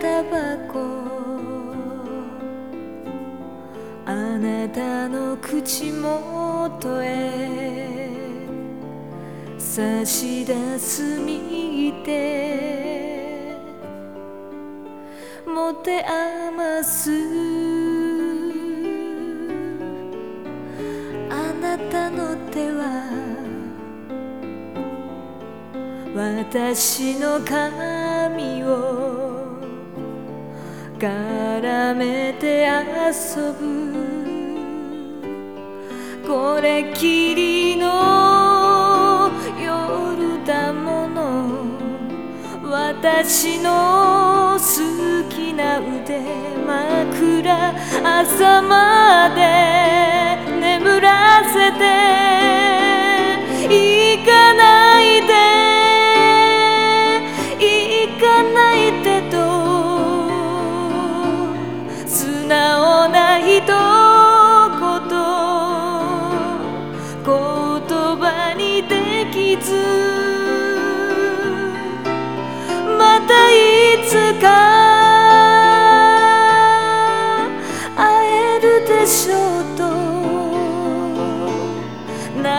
タバコあなたの口元へ。差し出す右手持て余す。あなたの手は。私の髪を。絡めて遊ぶこれきりの夜だもの。私の好きな腕枕朝まで。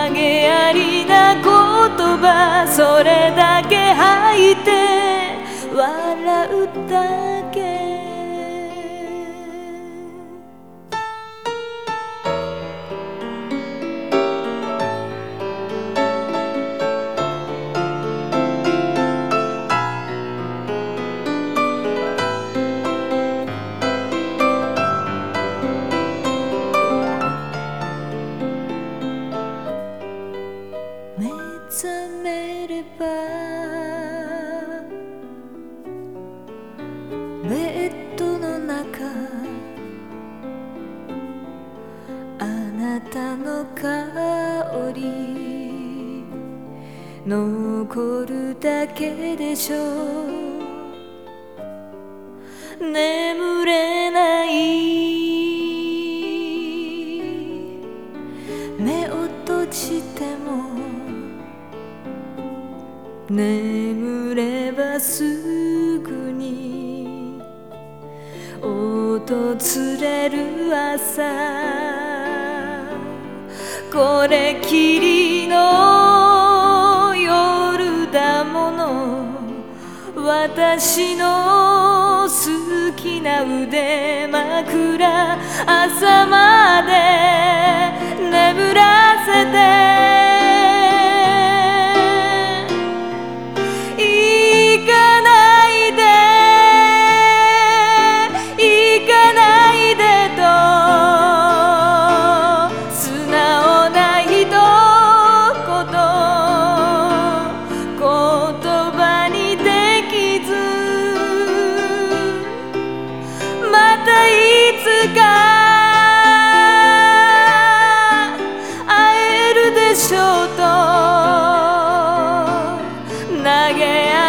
げやりな言葉それだけ吐いて笑うだけ。残るだけでしょう眠れない目を閉じても眠ればすぐに訪れる朝。これきりの私の好きな腕枕朝まで投げや